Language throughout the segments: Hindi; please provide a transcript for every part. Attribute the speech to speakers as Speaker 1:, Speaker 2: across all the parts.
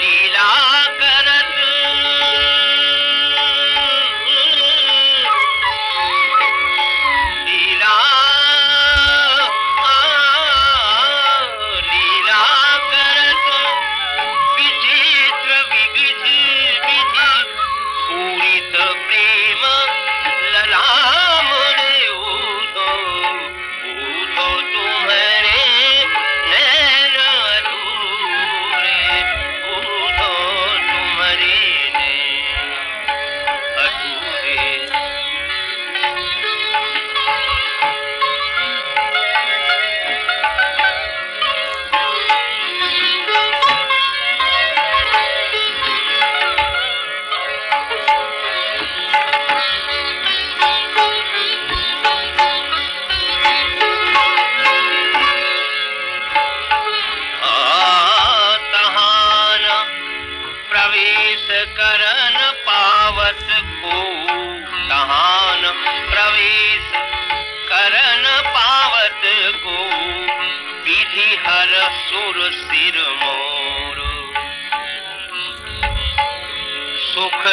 Speaker 1: लीला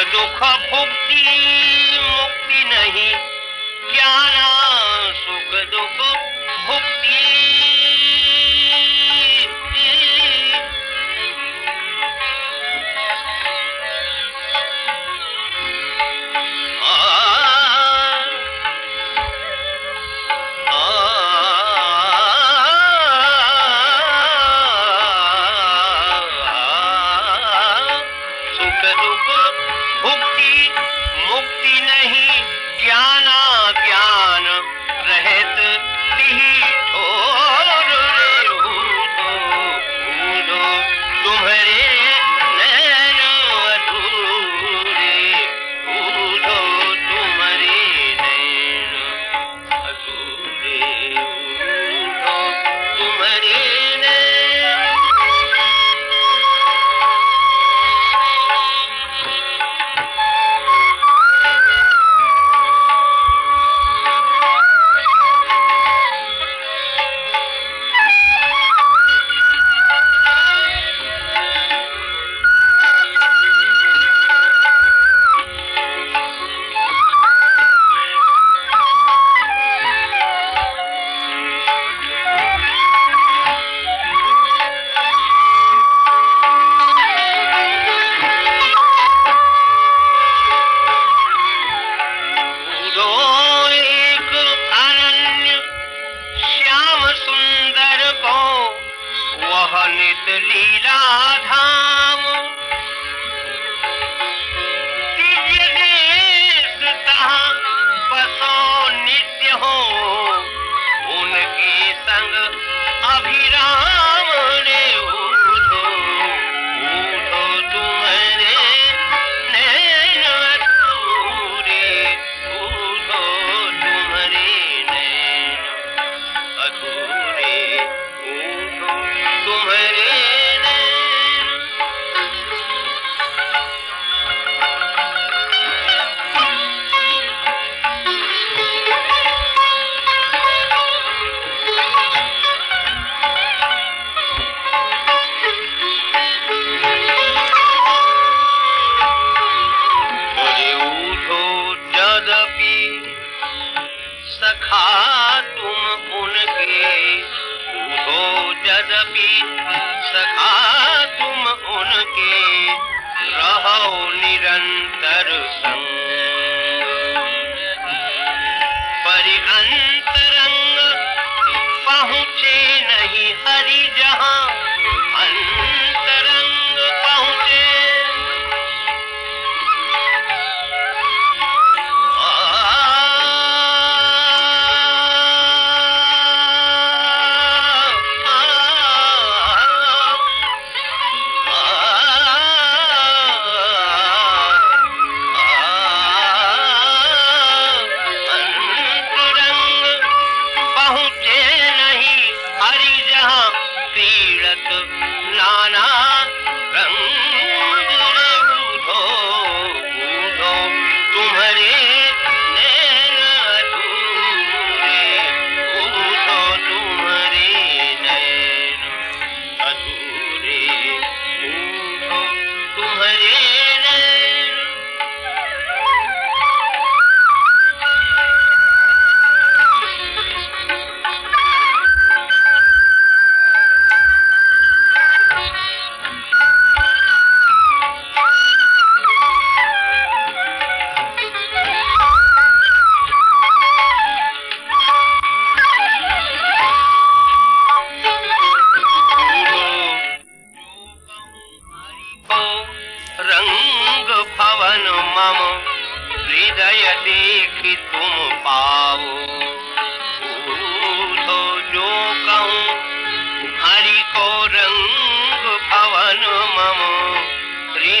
Speaker 1: दुख भुक्ति मुक्ति नहीं। ज्ञान सुख दुख राधा।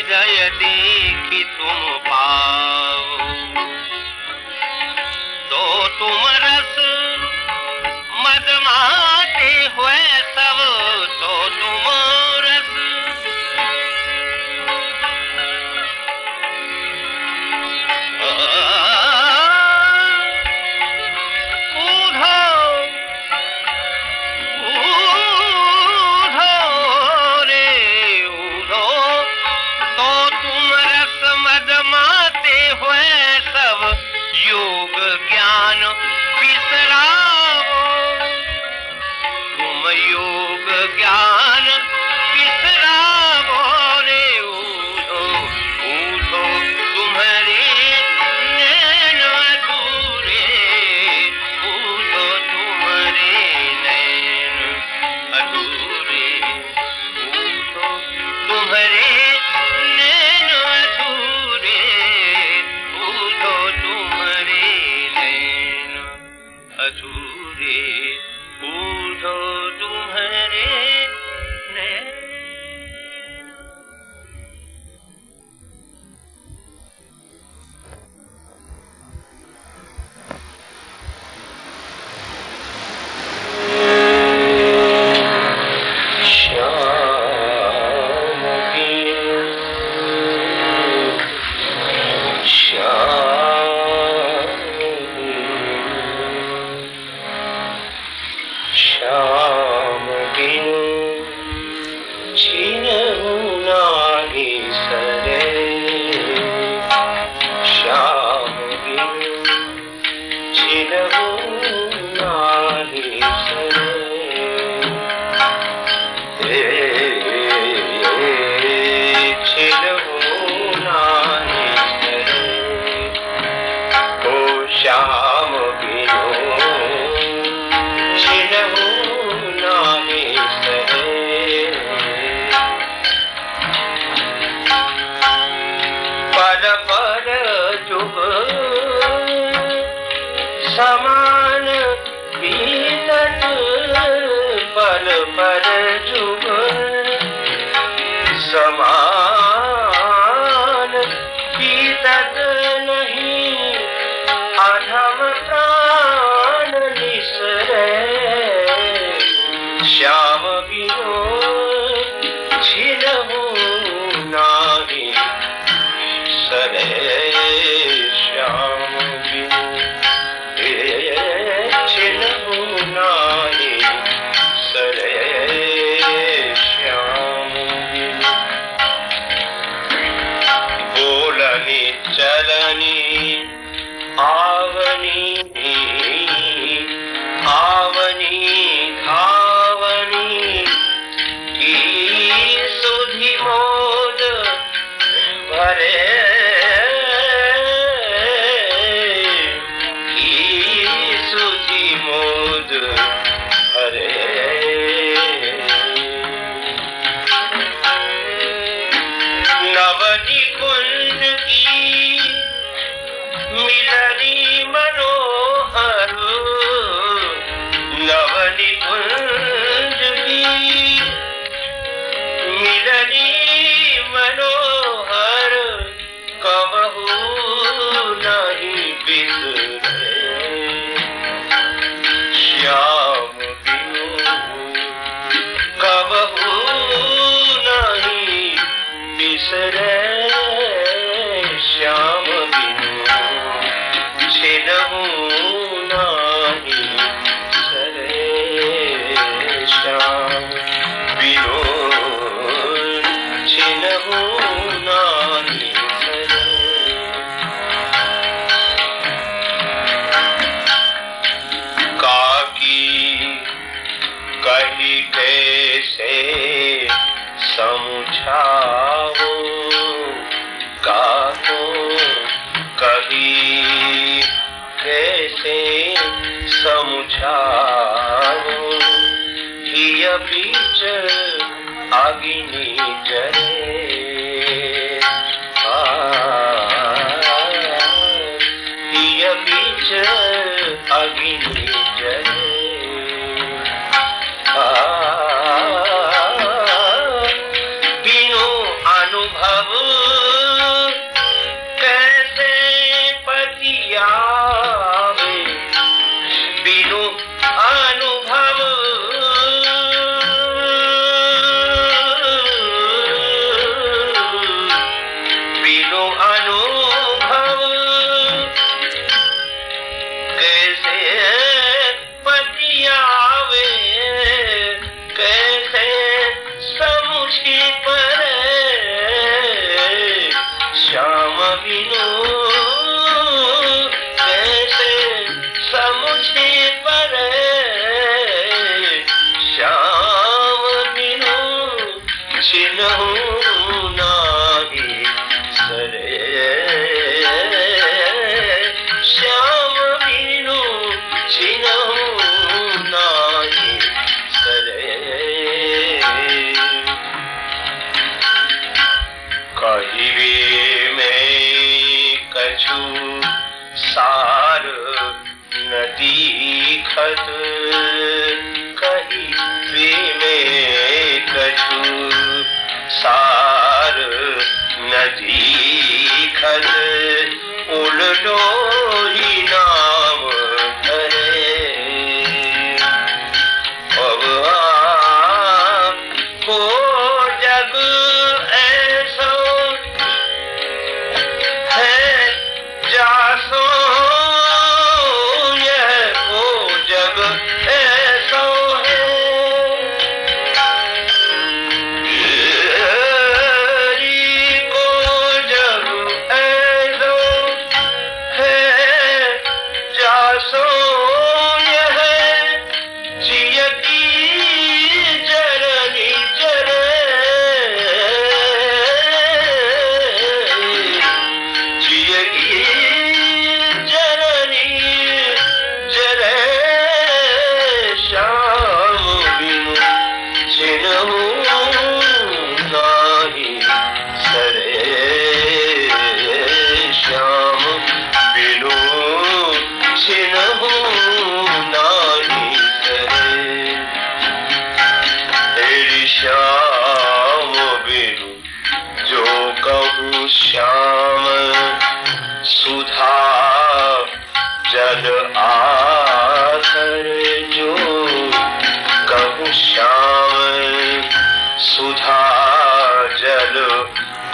Speaker 1: हृदय देखी तुम पाओ।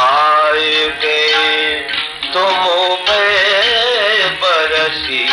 Speaker 2: आए गे तुम पे बरसी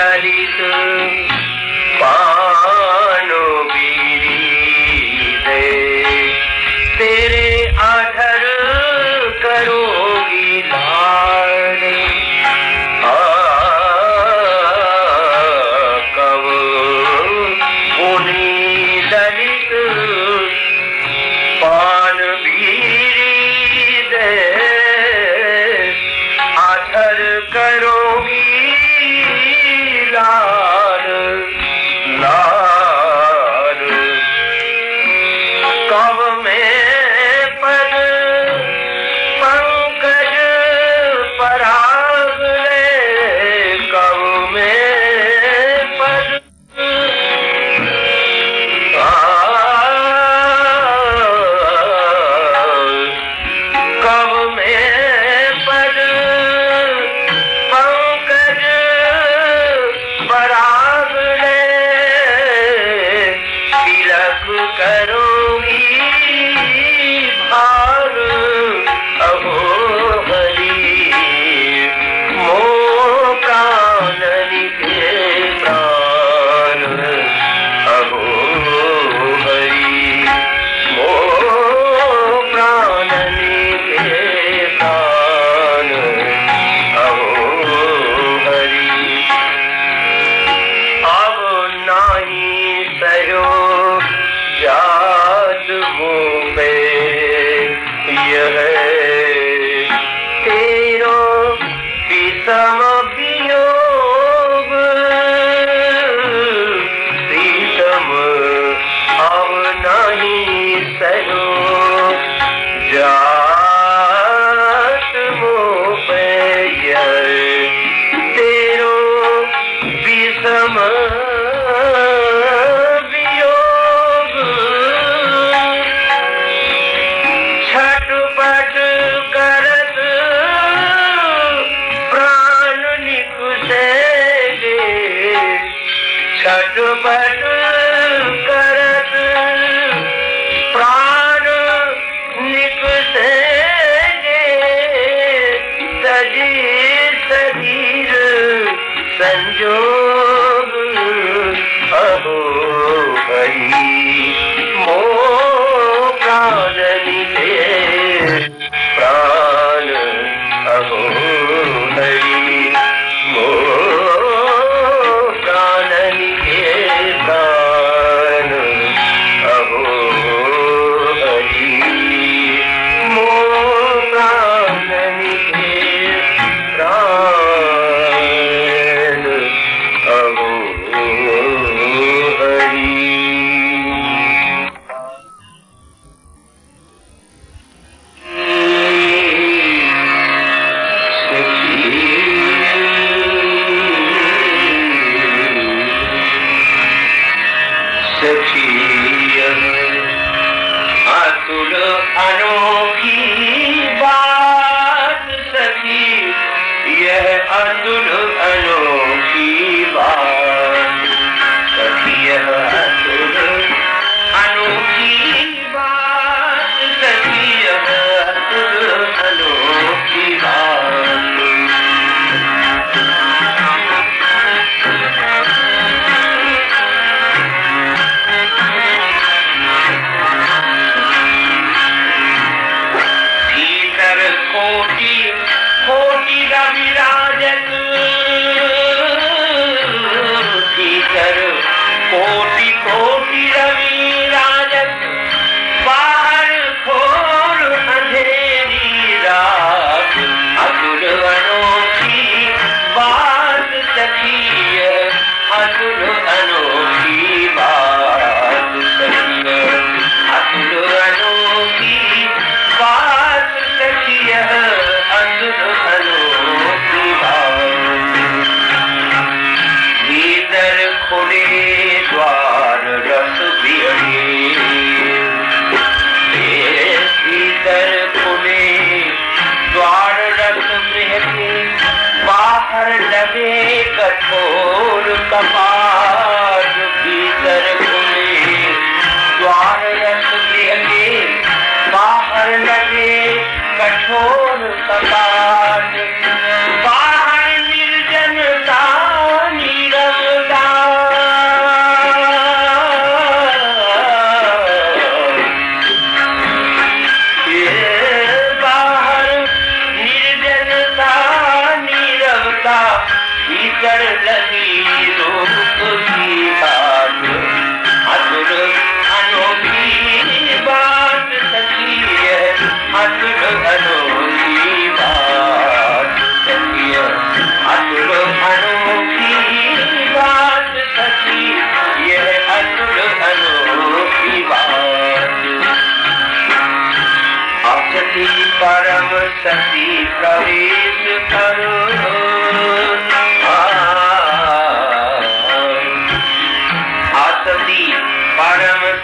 Speaker 2: লালিত পানবী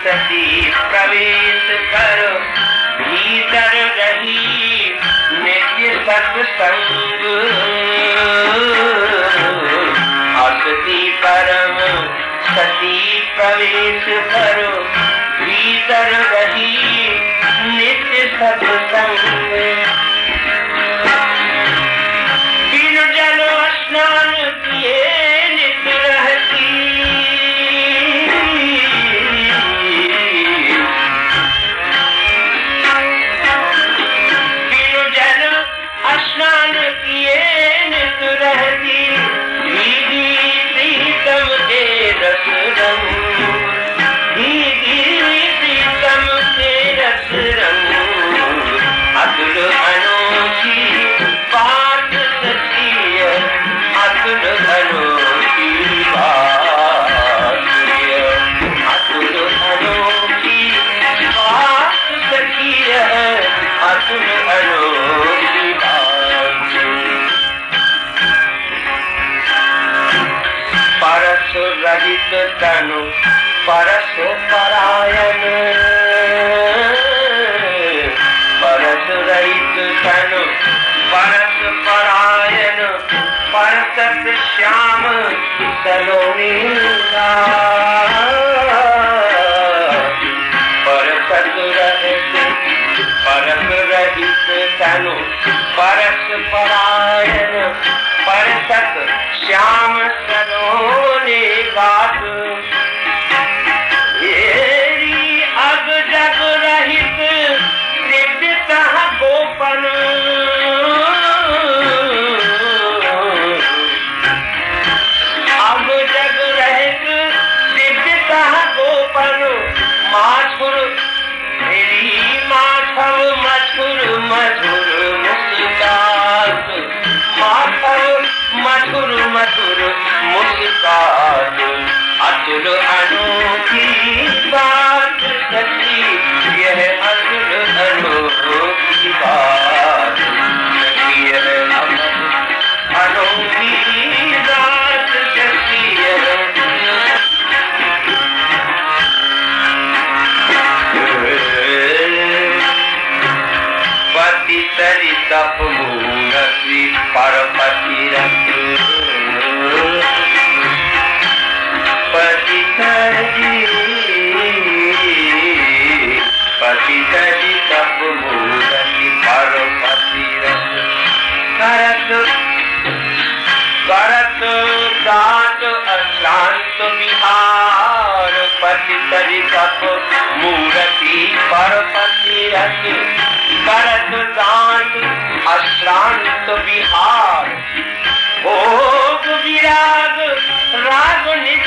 Speaker 2: सती प्रवेश करो भीतर रही नित्य सत्संग असती परम सती प्रवेश करो भीतर रही नित्य सत्संग तनु परस परायण परस रहित तनु परस परायण परसत श्याम सलोनी परसत रहित परस रहित तनु परस परायण परसत श्याम सलोनी अतुल अनोखी बात सच्ची यह अतुल अनोखी बात यह अनोखी बात सच्ची यह पति तरी तप मूर्ति परपति करत दात अशांत विहार, पति तरी तप मूर्ति परपति रख करत दात अशांत विहार। भोग विराग, राग नित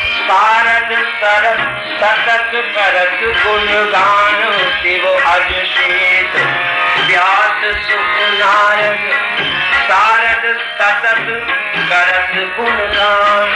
Speaker 2: शिव आज सतत करत गुणगान शिव अज श्वेत व्यास सुख नारद, सारद सतत करत गुणगान।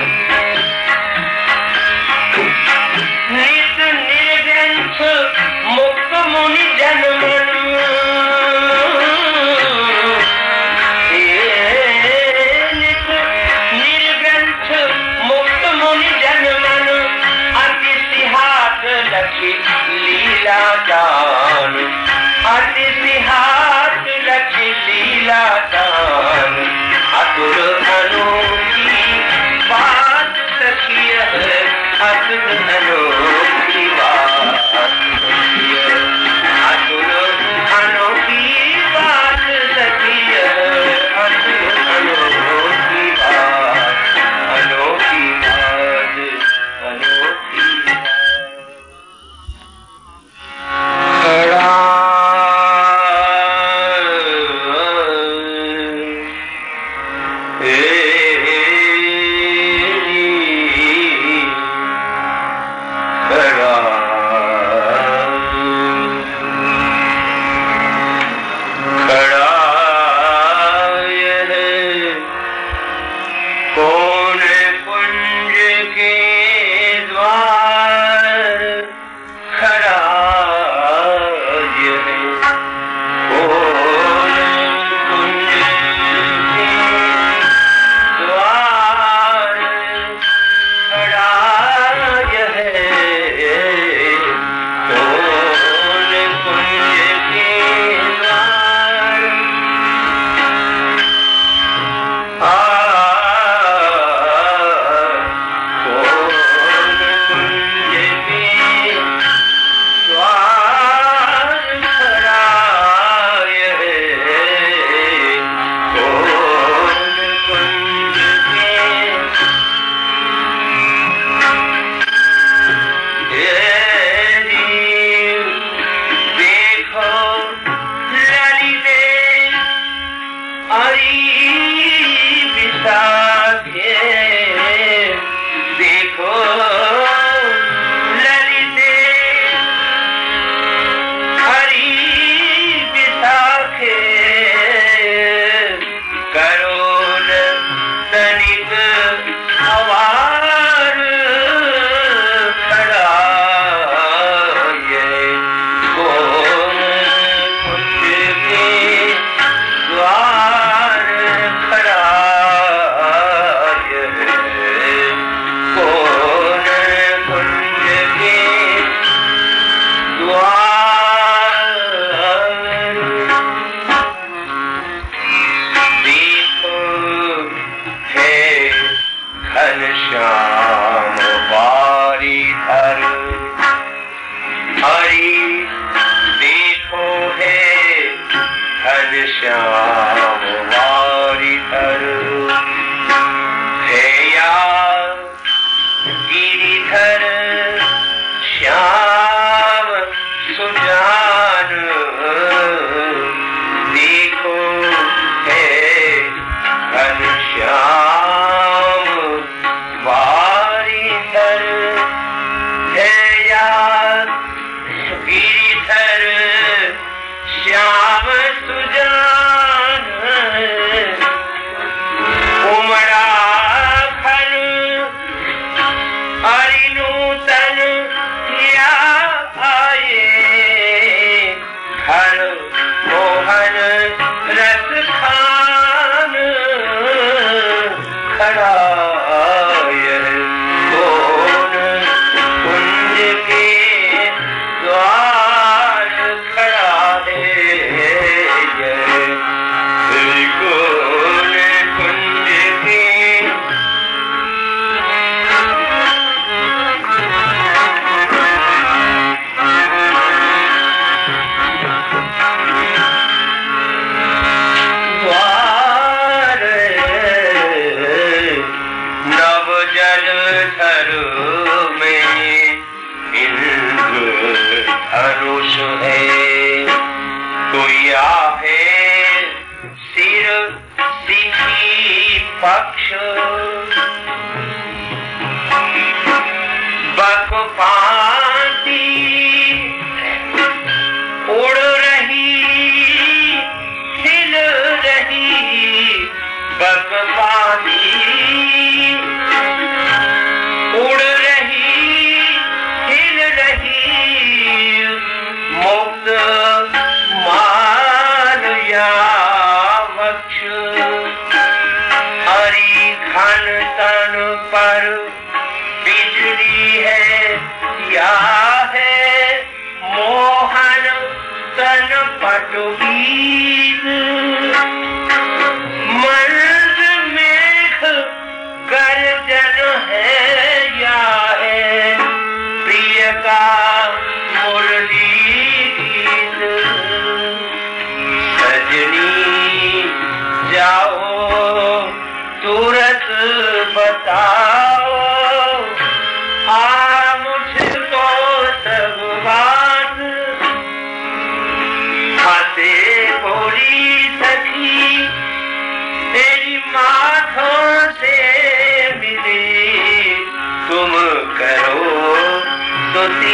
Speaker 2: się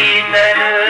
Speaker 2: ஈசனு